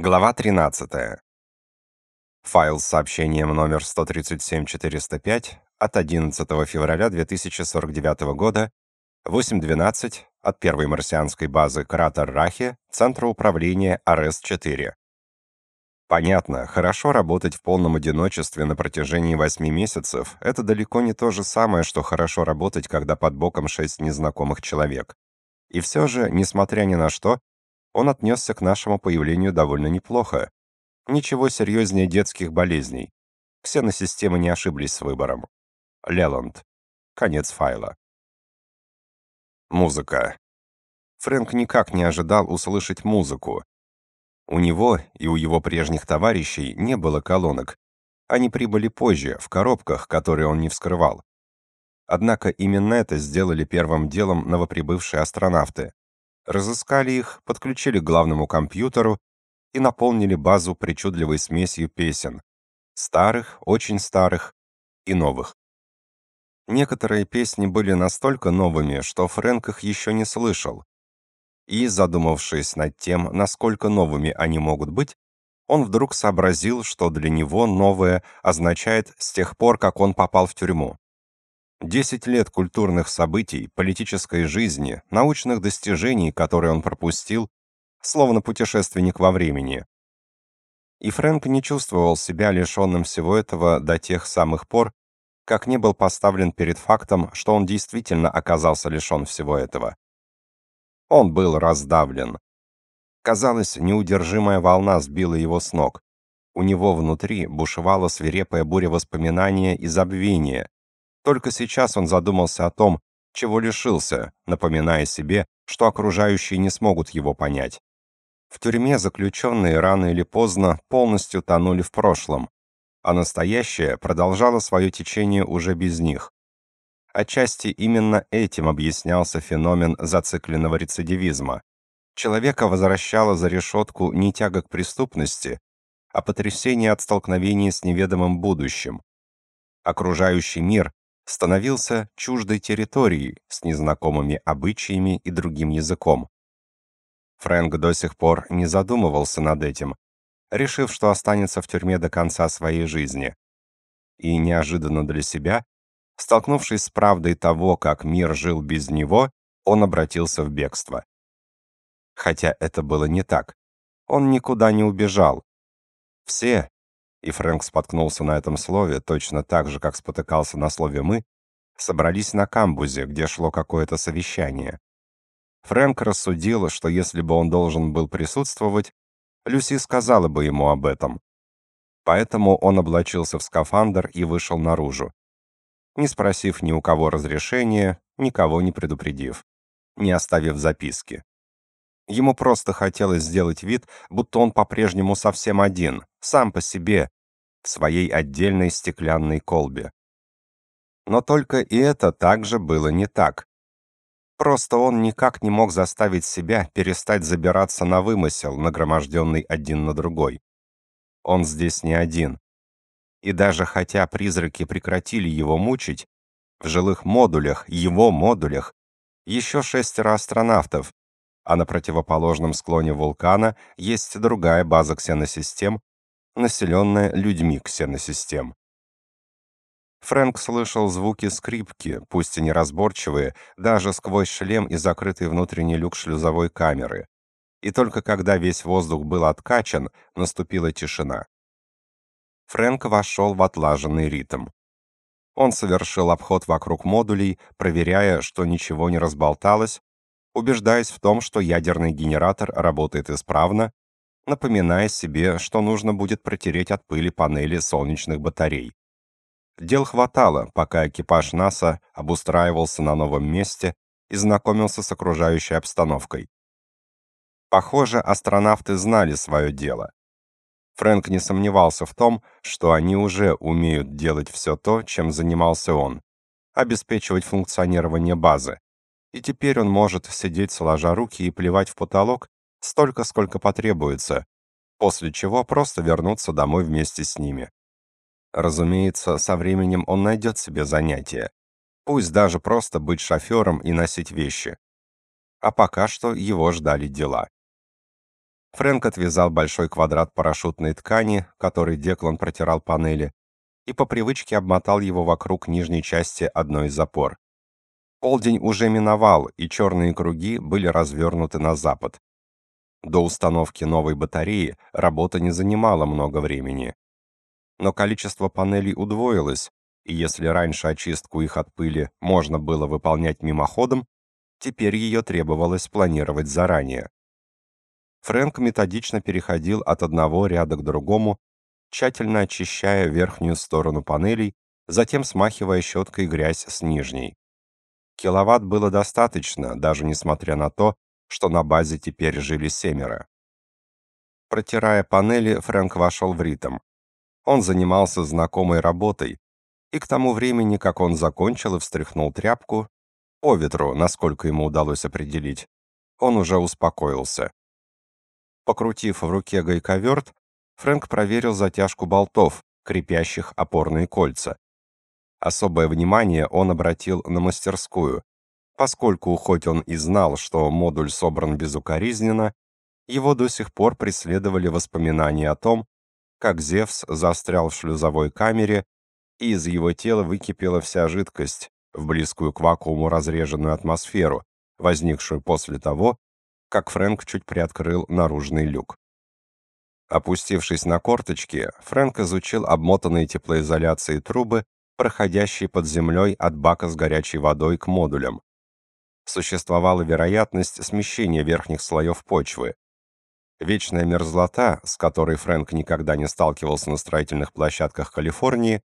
Глава 13. Файл с сообщением номер 137405 от 11 февраля 2049 года, 8.12 от первой марсианской базы Кратер Рахе, Центра управления РС-4. Понятно, хорошо работать в полном одиночестве на протяжении 8 месяцев — это далеко не то же самое, что хорошо работать, когда под боком 6 незнакомых человек. И все же, несмотря ни на что, он отнесся к нашему появлению довольно неплохо. Ничего серьезнее детских болезней. Ксеносистемы не ошиблись с выбором. Леланд. Конец файла. Музыка. Фрэнк никак не ожидал услышать музыку. У него и у его прежних товарищей не было колонок. Они прибыли позже, в коробках, которые он не вскрывал. Однако именно это сделали первым делом новоприбывшие астронавты разыскали их, подключили к главному компьютеру и наполнили базу причудливой смесью песен. Старых, очень старых и новых. Некоторые песни были настолько новыми, что Фрэнк их еще не слышал. И, задумавшись над тем, насколько новыми они могут быть, он вдруг сообразил, что для него новое означает с тех пор, как он попал в тюрьму. Десять лет культурных событий, политической жизни, научных достижений, которые он пропустил, словно путешественник во времени. И Фрэнк не чувствовал себя лишенным всего этого до тех самых пор, как не был поставлен перед фактом, что он действительно оказался лишен всего этого. Он был раздавлен. Казалось, неудержимая волна сбила его с ног. У него внутри бушевала свирепая буря воспоминания и забвения, только сейчас он задумался о том, чего лишился, напоминая себе, что окружающие не смогут его понять. В тюрьме заключенные рано или поздно полностью тонули в прошлом, а настоящее продолжало свое течение уже без них. Отчасти именно этим объяснялся феномен зацикленного рецидивизма. Человека возвращало за решетку не тяга к преступности, а потрясение от столкновения с неведомым будущим. Окружающий мир становился чуждой территорией с незнакомыми обычаями и другим языком. Фрэнк до сих пор не задумывался над этим, решив, что останется в тюрьме до конца своей жизни. И неожиданно для себя, столкнувшись с правдой того, как мир жил без него, он обратился в бегство. Хотя это было не так. Он никуда не убежал. Все, и Фрэнк споткнулся на этом слове точно так же, как спотыкался на слове «мы», собрались на камбузе, где шло какое-то совещание. Фрэнк рассудил, что если бы он должен был присутствовать, Люси сказала бы ему об этом. Поэтому он облачился в скафандр и вышел наружу. Не спросив ни у кого разрешения, никого не предупредив, не оставив записки. Ему просто хотелось сделать вид, будто он по-прежнему совсем один, сам по себе, в своей отдельной стеклянной колбе. Но только и это также было не так. Просто он никак не мог заставить себя перестать забираться на вымысел, нагроможденный один на другой. Он здесь не один. И даже хотя призраки прекратили его мучить, в жилых модулях, его модулях, еще шестеро астронавтов, а на противоположном склоне вулкана есть другая база ксеносистем, населенная людьми ксеносистем. Фрэнк слышал звуки скрипки, пусть и неразборчивые, даже сквозь шлем и закрытый внутренний люк шлюзовой камеры. И только когда весь воздух был откачан, наступила тишина. Фрэнк вошел в отлаженный ритм. Он совершил обход вокруг модулей, проверяя, что ничего не разболталось, убеждаясь в том, что ядерный генератор работает исправно, напоминая себе, что нужно будет протереть от пыли панели солнечных батарей. Дел хватало, пока экипаж НАСА обустраивался на новом месте и знакомился с окружающей обстановкой. Похоже, астронавты знали свое дело. Фрэнк не сомневался в том, что они уже умеют делать все то, чем занимался он, обеспечивать функционирование базы, и теперь он может сидеть сложа руки и плевать в потолок столько, сколько потребуется, после чего просто вернуться домой вместе с ними. Разумеется, со временем он найдет себе занятие. Пусть даже просто быть шофером и носить вещи. А пока что его ждали дела. Фрэнк отвязал большой квадрат парашютной ткани, который Деклан протирал панели, и по привычке обмотал его вокруг нижней части одной из запор. Полдень уже миновал, и черные круги были развернуты на запад. До установки новой батареи работа не занимала много времени. Но количество панелей удвоилось, и если раньше очистку их от пыли можно было выполнять мимоходом, теперь ее требовалось планировать заранее. Фрэнк методично переходил от одного ряда к другому, тщательно очищая верхнюю сторону панелей, затем смахивая щеткой грязь с нижней. Киловатт было достаточно, даже несмотря на то, что на базе теперь жили семеро. Протирая панели, Фрэнк вошел в ритм. Он занимался знакомой работой, и к тому времени, как он закончил и встряхнул тряпку, по ветру, насколько ему удалось определить, он уже успокоился. Покрутив в руке гайковерт, Фрэнк проверил затяжку болтов, крепящих опорные кольца. Особое внимание он обратил на мастерскую, поскольку хоть он и знал, что модуль собран безукоризненно, его до сих пор преследовали воспоминания о том, как Зевс застрял в шлюзовой камере, и из его тела выкипела вся жидкость в близкую к вакууму разреженную атмосферу, возникшую после того, как Фрэнк чуть приоткрыл наружный люк. Опустившись на корточки, Фрэнк изучил обмотанные теплоизоляцией трубы, проходящие под землей от бака с горячей водой к модулям. Существовала вероятность смещения верхних слоев почвы. Вечная мерзлота, с которой Фрэнк никогда не сталкивался на строительных площадках Калифорнии,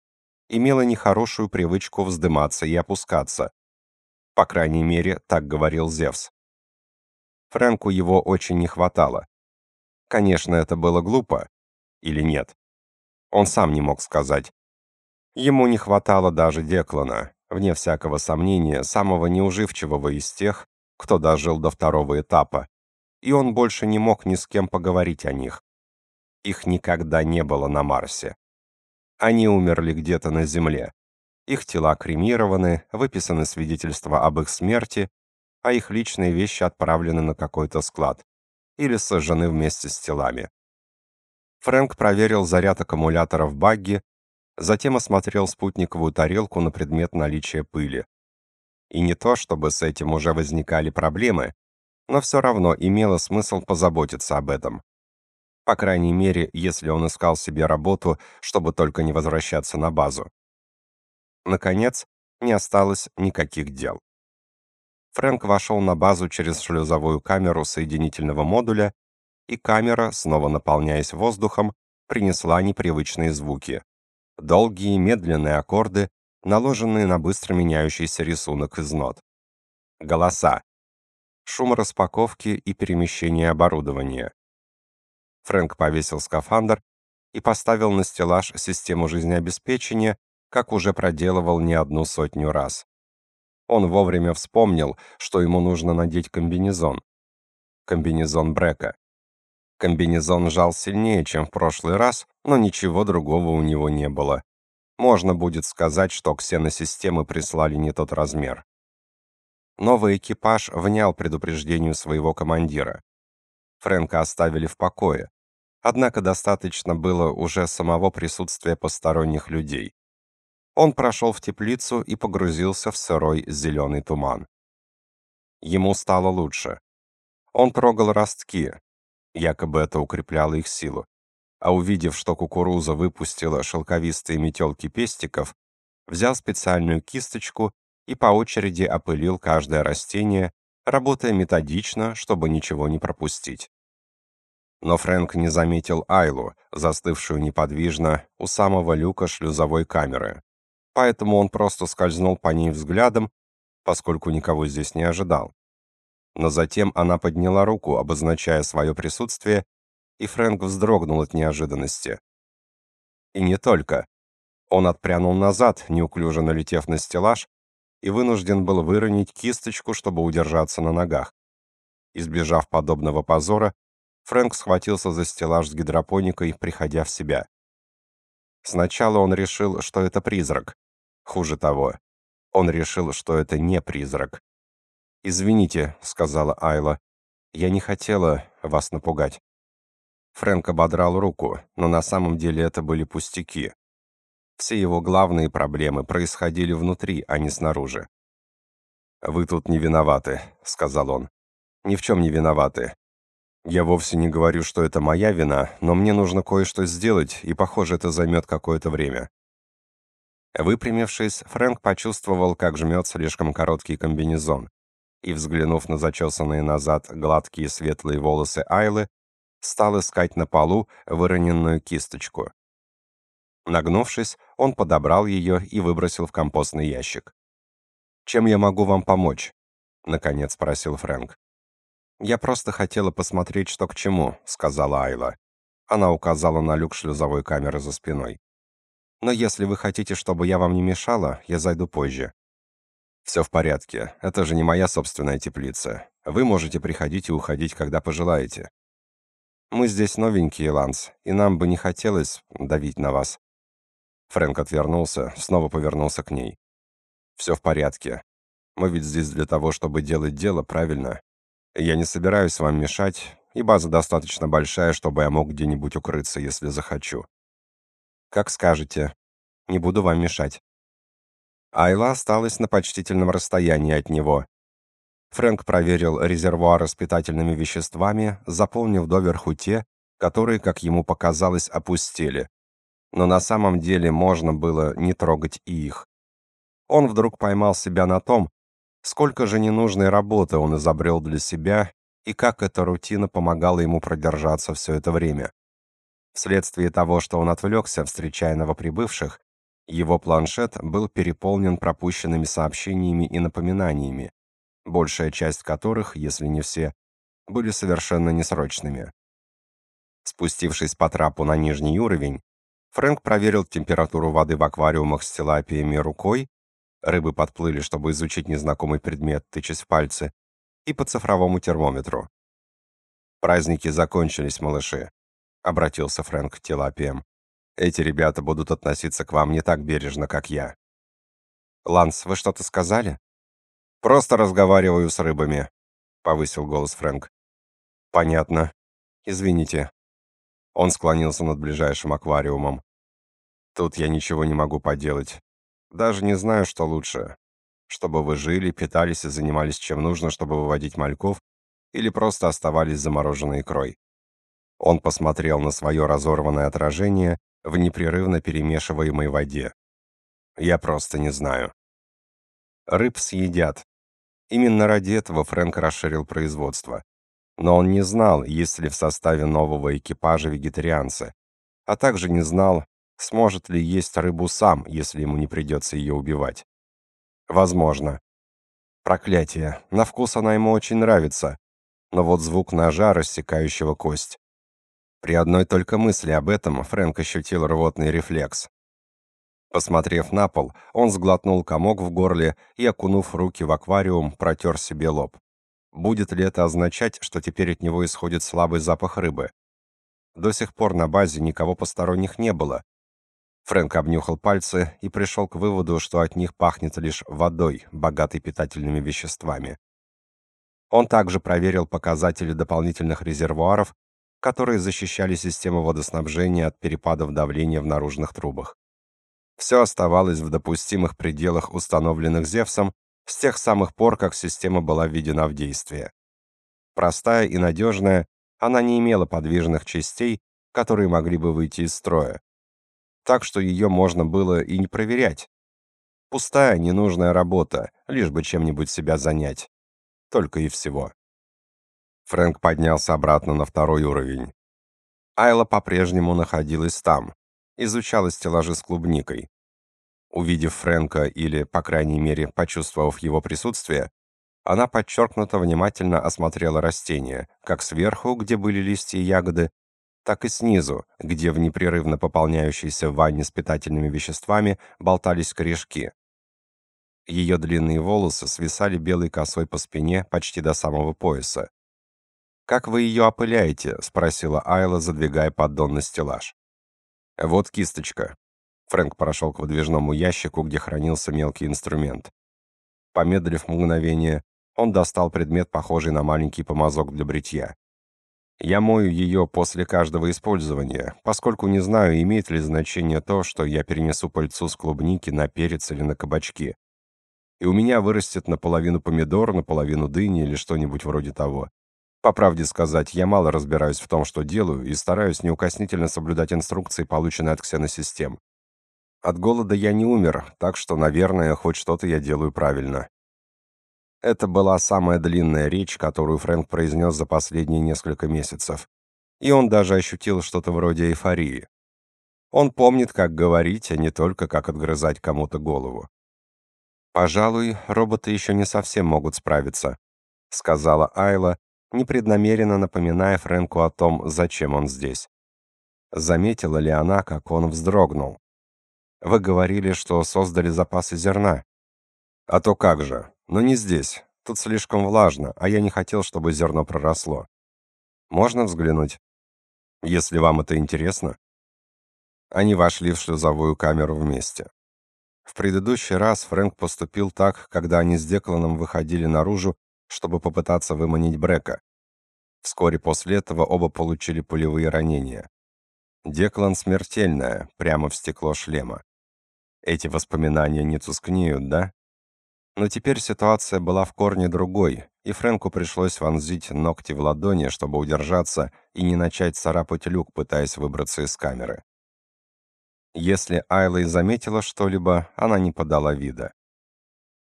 имела нехорошую привычку вздыматься и опускаться. По крайней мере, так говорил Зевс. Фрэнку его очень не хватало. Конечно, это было глупо. Или нет? Он сам не мог сказать. Ему не хватало даже Деклана, вне всякого сомнения, самого неуживчивого из тех, кто дожил до второго этапа, и он больше не мог ни с кем поговорить о них. Их никогда не было на Марсе. Они умерли где-то на Земле. Их тела кремированы, выписаны свидетельства об их смерти, а их личные вещи отправлены на какой-то склад или сожжены вместе с телами. Фрэнк проверил заряд аккумулятора в багги, затем осмотрел спутниковую тарелку на предмет наличия пыли. И не то, чтобы с этим уже возникали проблемы, но все равно имело смысл позаботиться об этом. По крайней мере, если он искал себе работу, чтобы только не возвращаться на базу. Наконец, не осталось никаких дел. Фрэнк вошел на базу через шлюзовую камеру соединительного модуля, и камера, снова наполняясь воздухом, принесла непривычные звуки. Долгие, медленные аккорды, наложенные на быстро меняющийся рисунок из нот. Голоса. Шум распаковки и перемещения оборудования. Фрэнк повесил скафандр и поставил на стеллаж систему жизнеобеспечения, как уже проделывал не одну сотню раз. Он вовремя вспомнил, что ему нужно надеть комбинезон. Комбинезон Брека. Комбинезон жал сильнее, чем в прошлый раз, но ничего другого у него не было. Можно будет сказать, что ксеносистемы прислали не тот размер. Новый экипаж внял предупреждению своего командира. Фрэнка оставили в покое. Однако достаточно было уже самого присутствия посторонних людей. Он прошел в теплицу и погрузился в сырой зеленый туман. Ему стало лучше. Он трогал ростки, якобы это укрепляло их силу. А увидев, что кукуруза выпустила шелковистые метелки пестиков, взял специальную кисточку и по очереди опылил каждое растение, работая методично, чтобы ничего не пропустить. Но Фрэнк не заметил Айлу, застывшую неподвижно у самого люка шлюзовой камеры поэтому он просто скользнул по ней взглядом, поскольку никого здесь не ожидал. Но затем она подняла руку, обозначая свое присутствие, и Фрэнк вздрогнул от неожиданности. И не только. Он отпрянул назад, неуклюже налетев на стеллаж, и вынужден был выронить кисточку, чтобы удержаться на ногах. Избежав подобного позора, Фрэнк схватился за стеллаж с гидропоникой, приходя в себя. Сначала он решил, что это призрак. Хуже того, он решил, что это не призрак. «Извините», — сказала Айла, — «я не хотела вас напугать». Фрэнк ободрал руку, но на самом деле это были пустяки. Все его главные проблемы происходили внутри, а не снаружи. «Вы тут не виноваты», — сказал он. «Ни в чем не виноваты. Я вовсе не говорю, что это моя вина, но мне нужно кое-что сделать, и, похоже, это займет какое-то время». Выпрямившись, Фрэнк почувствовал, как жмет слишком короткий комбинезон, и, взглянув на зачесанные назад гладкие светлые волосы Айлы, стал искать на полу выроненную кисточку. Нагнувшись, он подобрал ее и выбросил в компостный ящик. «Чем я могу вам помочь?» — наконец спросил Фрэнк. «Я просто хотела посмотреть, что к чему», — сказала Айла. Она указала на люк шлюзовой камеры за спиной. «Но если вы хотите, чтобы я вам не мешала, я зайду позже». «Все в порядке. Это же не моя собственная теплица. Вы можете приходить и уходить, когда пожелаете». «Мы здесь новенькие, Ланс, и нам бы не хотелось давить на вас». Фрэнк отвернулся, снова повернулся к ней. «Все в порядке. Мы ведь здесь для того, чтобы делать дело, правильно? Я не собираюсь вам мешать, и база достаточно большая, чтобы я мог где-нибудь укрыться, если захочу. Как скажете. Не буду вам мешать». Айла осталась на почтительном расстоянии от него. Фрэнк проверил резервуары с питательными веществами, заполнив доверху те, которые, как ему показалось, опустили. Но на самом деле можно было не трогать и их. Он вдруг поймал себя на том, сколько же ненужной работы он изобрел для себя и как эта рутина помогала ему продержаться все это время. Вследствие того, что он отвлекся, встречая новоприбывших, его планшет был переполнен пропущенными сообщениями и напоминаниями, большая часть которых, если не все, были совершенно несрочными. Спустившись по трапу на нижний уровень, Фрэнк проверил температуру воды в аквариумах с тилапиями рукой, рыбы подплыли, чтобы изучить незнакомый предмет, тычась в пальцы, и по цифровому термометру. «Праздники закончились, малыши», — обратился Фрэнк к тилапиям. Эти ребята будут относиться к вам не так бережно, как я. Ланс, вы что-то сказали? Просто разговариваю с рыбами, повысил голос Фрэнк. Понятно. Извините. Он склонился над ближайшим аквариумом. Тут я ничего не могу поделать. Даже не знаю, что лучше. Чтобы вы жили, питались и занимались чем нужно, чтобы выводить мальков, или просто оставались замороженной икрой. Он посмотрел на свое разорванное отражение в непрерывно перемешиваемой воде. Я просто не знаю. Рыб съедят. Именно ради этого Фрэнк расширил производство. Но он не знал, есть ли в составе нового экипажа вегетарианцы, а также не знал, сможет ли есть рыбу сам, если ему не придется ее убивать. Возможно. Проклятие. На вкус она ему очень нравится. Но вот звук ножа, рассекающего кость, при одной только мысли об этом Фрэнк ощутил рвотный рефлекс. Посмотрев на пол, он сглотнул комок в горле и, окунув руки в аквариум, протер себе лоб. Будет ли это означать, что теперь от него исходит слабый запах рыбы? До сих пор на базе никого посторонних не было. Фрэнк обнюхал пальцы и пришел к выводу, что от них пахнет лишь водой, богатой питательными веществами. Он также проверил показатели дополнительных резервуаров которые защищали систему водоснабжения от перепадов давления в наружных трубах. Все оставалось в допустимых пределах, установленных Зевсом, с тех самых пор, как система была введена в действие. Простая и надежная, она не имела подвижных частей, которые могли бы выйти из строя. Так что ее можно было и не проверять. Пустая, ненужная работа, лишь бы чем-нибудь себя занять. Только и всего. Фрэнк поднялся обратно на второй уровень. Айла по-прежнему находилась там, изучала стеллажи с клубникой. Увидев Фрэнка или, по крайней мере, почувствовав его присутствие, она подчеркнуто внимательно осмотрела растения, как сверху, где были листья и ягоды, так и снизу, где в непрерывно пополняющейся ванне с питательными веществами болтались корешки. Ее длинные волосы свисали белой косой по спине почти до самого пояса. «Как вы ее опыляете?» — спросила Айла, задвигая поддон на стеллаж. «Вот кисточка». Фрэнк прошел к выдвижному ящику, где хранился мелкий инструмент. Помедлив мгновение, он достал предмет, похожий на маленький помазок для бритья. Я мою ее после каждого использования, поскольку не знаю, имеет ли значение то, что я перенесу пыльцу с клубники на перец или на кабачки. И у меня вырастет наполовину помидор, наполовину дыни или что-нибудь вроде того. По правде сказать, я мало разбираюсь в том, что делаю, и стараюсь неукоснительно соблюдать инструкции, полученные от ксеносистем. От голода я не умер, так что, наверное, хоть что-то я делаю правильно. Это была самая длинная речь, которую Фрэнк произнес за последние несколько месяцев. И он даже ощутил что-то вроде эйфории. Он помнит, как говорить, а не только как отгрызать кому-то голову. «Пожалуй, роботы еще не совсем могут справиться», — сказала Айла, непреднамеренно напоминая Фрэнку о том, зачем он здесь. Заметила ли она, как он вздрогнул? «Вы говорили, что создали запасы зерна». «А то как же. Но не здесь. Тут слишком влажно, а я не хотел, чтобы зерно проросло. Можно взглянуть? Если вам это интересно. Они вошли в шлюзовую камеру вместе. В предыдущий раз Фрэнк поступил так, когда они с Декланом выходили наружу, чтобы попытаться выманить Брека. Вскоре после этого оба получили пулевые ранения. Деклан смертельная, прямо в стекло шлема. Эти воспоминания не тускнеют, да? Но теперь ситуация была в корне другой, и Фрэнку пришлось вонзить ногти в ладони, чтобы удержаться и не начать царапать люк, пытаясь выбраться из камеры. Если Айла и заметила что-либо, она не подала вида.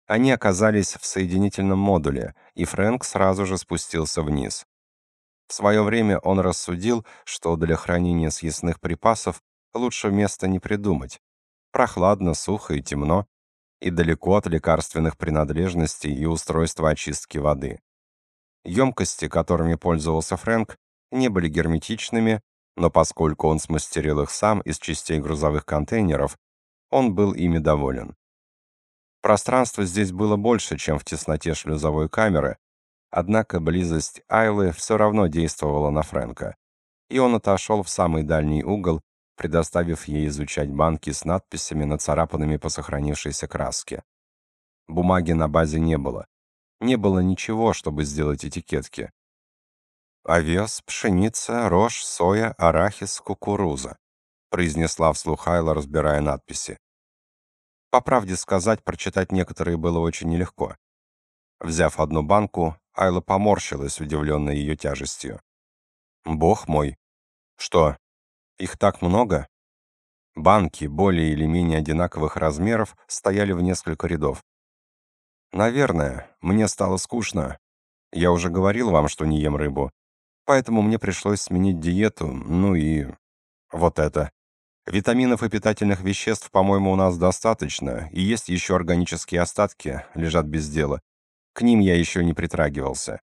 Они оказались в соединительном модуле, и Фрэнк сразу же спустился вниз. В свое время он рассудил, что для хранения съестных припасов лучше места не придумать. Прохладно, сухо и темно, и далеко от лекарственных принадлежностей и устройства очистки воды. Емкости, которыми пользовался Фрэнк, не были герметичными, но поскольку он смастерил их сам из частей грузовых контейнеров, он был ими доволен. Пространства здесь было больше, чем в тесноте шлюзовой камеры, однако близость Айлы все равно действовала на Фрэнка, и он отошел в самый дальний угол предоставив ей изучать банки с надписями, нацарапанными по сохранившейся краске. Бумаги на базе не было. Не было ничего, чтобы сделать этикетки. «Овес, пшеница, рожь, соя, арахис, кукуруза», произнесла вслух Айла, разбирая надписи. По правде сказать, прочитать некоторые было очень нелегко. Взяв одну банку, Айла поморщилась, удивленная ее тяжестью. «Бог мой!» «Что?» Их так много. Банки более или менее одинаковых размеров стояли в несколько рядов. Наверное, мне стало скучно. Я уже говорил вам, что не ем рыбу. Поэтому мне пришлось сменить диету, ну и... вот это. Витаминов и питательных веществ, по-моему, у нас достаточно, и есть еще органические остатки, лежат без дела. К ним я еще не притрагивался.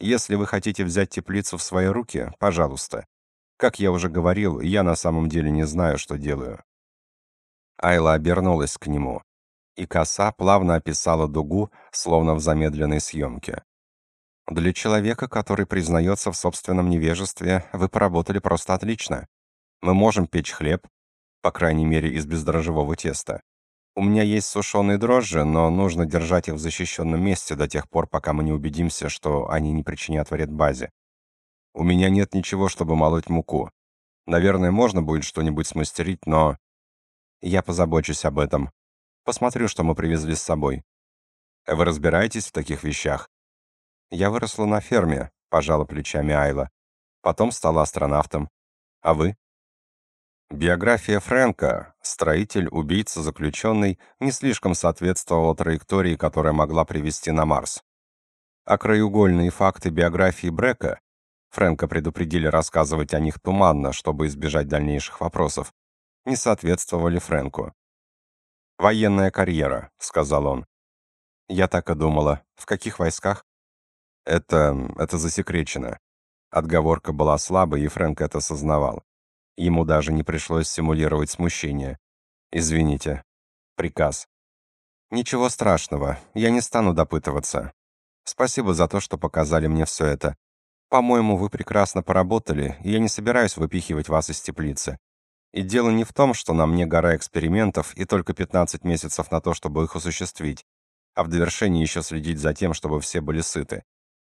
Если вы хотите взять теплицу в свои руки, пожалуйста. Как я уже говорил, я на самом деле не знаю, что делаю. Айла обернулась к нему, и коса плавно описала дугу, словно в замедленной съемке. Для человека, который признается в собственном невежестве, вы поработали просто отлично. Мы можем печь хлеб, по крайней мере, из бездрожжевого теста. У меня есть сушеные дрожжи, но нужно держать их в защищенном месте до тех пор, пока мы не убедимся, что они не причинят вред базе. У меня нет ничего, чтобы молоть муку. Наверное, можно будет что-нибудь смастерить, но... Я позабочусь об этом. Посмотрю, что мы привезли с собой. Вы разбираетесь в таких вещах? Я выросла на ферме, пожала плечами Айла. Потом стала астронавтом. А вы? Биография Фрэнка, строитель, убийца, заключенный, не слишком соответствовала траектории, которая могла привести на Марс. А краеугольные факты биографии Брека Фрэнка предупредили рассказывать о них туманно, чтобы избежать дальнейших вопросов. Не соответствовали Фрэнку. «Военная карьера», — сказал он. «Я так и думала. В каких войсках?» «Это... это засекречено». Отговорка была слабой, и Фрэнк это осознавал. Ему даже не пришлось симулировать смущение. «Извините. Приказ». «Ничего страшного. Я не стану допытываться. Спасибо за то, что показали мне все это. По-моему, вы прекрасно поработали, и я не собираюсь выпихивать вас из теплицы. И дело не в том, что на мне гора экспериментов и только 15 месяцев на то, чтобы их осуществить, а в довершении еще следить за тем, чтобы все были сыты.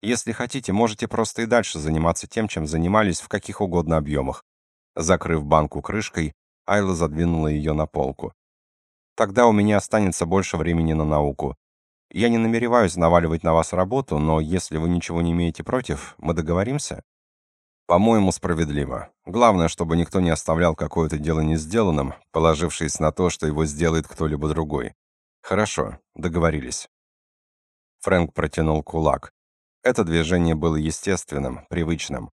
Если хотите, можете просто и дальше заниматься тем, чем занимались в каких угодно объемах. Закрыв банку крышкой, Айла задвинула ее на полку. Тогда у меня останется больше времени на науку. Я не намереваюсь наваливать на вас работу, но если вы ничего не имеете против, мы договоримся? По-моему, справедливо. Главное, чтобы никто не оставлял какое-то дело не сделанным, положившись на то, что его сделает кто-либо другой. Хорошо, договорились. Фрэнк протянул кулак. Это движение было естественным, привычным.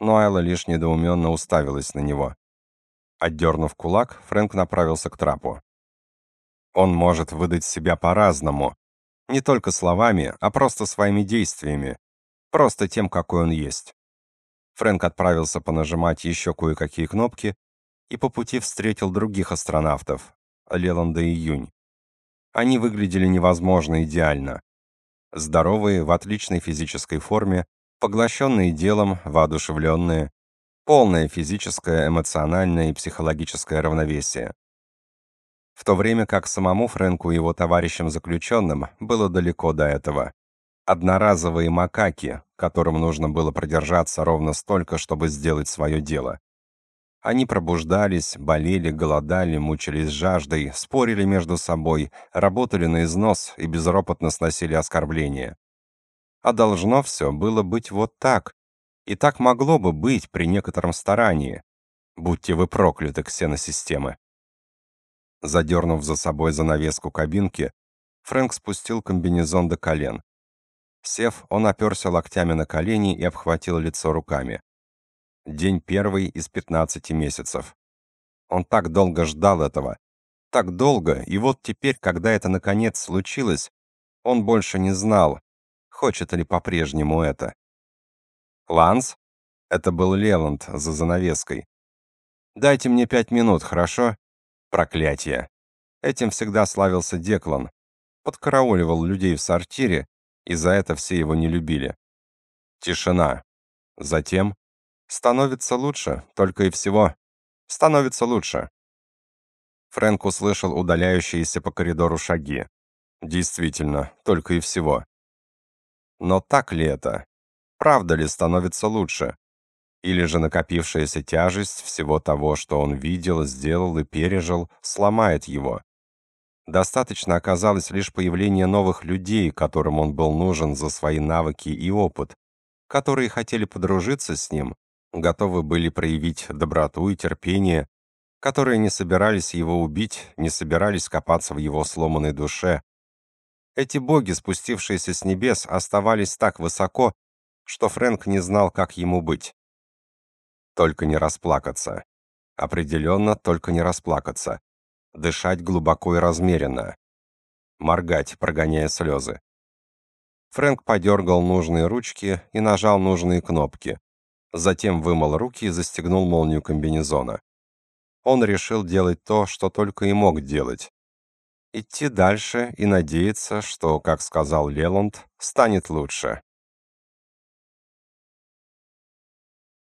Но Айла лишь недоуменно уставилась на него. Отдернув кулак, Фрэнк направился к трапу. Он может выдать себя по-разному. Не только словами, а просто своими действиями. Просто тем, какой он есть. Фрэнк отправился понажимать еще кое-какие кнопки и по пути встретил других астронавтов, Леланда и Юнь. Они выглядели невозможно идеально. Здоровые, в отличной физической форме, поглощенные делом, воодушевленные, полное физическое, эмоциональное и психологическое равновесие. В то время как самому Фрэнку и его товарищам-заключенным было далеко до этого. Одноразовые макаки, которым нужно было продержаться ровно столько, чтобы сделать свое дело. Они пробуждались, болели, голодали, мучились жаждой, спорили между собой, работали на износ и безропотно сносили оскорбления. А должно все было быть вот так. И так могло бы быть при некотором старании. Будьте вы прокляты, ксеносистемы. Задернув за собой занавеску кабинки, Фрэнк спустил комбинезон до колен. Сев, он оперся локтями на колени и обхватил лицо руками. День первый из 15 месяцев. Он так долго ждал этого. Так долго, и вот теперь, когда это наконец случилось, он больше не знал, хочет ли по-прежнему это. «Ланс?» Это был Леланд за занавеской. «Дайте мне пять минут, хорошо?» Проклятие. Этим всегда славился Деклан. Подкарауливал людей в сортире, и за это все его не любили. Тишина. Затем становится лучше, только и всего. Становится лучше. Фрэнк услышал удаляющиеся по коридору шаги. Действительно, только и всего. Но так ли это? Правда ли становится лучше? Или же накопившаяся тяжесть всего того, что он видел, сделал и пережил, сломает его? Достаточно оказалось лишь появления новых людей, которым он был нужен за свои навыки и опыт, которые хотели подружиться с ним, готовы были проявить доброту и терпение, которые не собирались его убить, не собирались копаться в его сломанной душе. Эти боги, спустившиеся с небес, оставались так высоко, что Фрэнк не знал, как ему быть. Только не расплакаться. Определенно, только не расплакаться дышать глубоко и размеренно, моргать, прогоняя слезы. Фрэнк подергал нужные ручки и нажал нужные кнопки. Затем вымыл руки и застегнул молнию комбинезона. Он решил делать то, что только и мог делать. Идти дальше и надеяться, что, как сказал Леланд, станет лучше.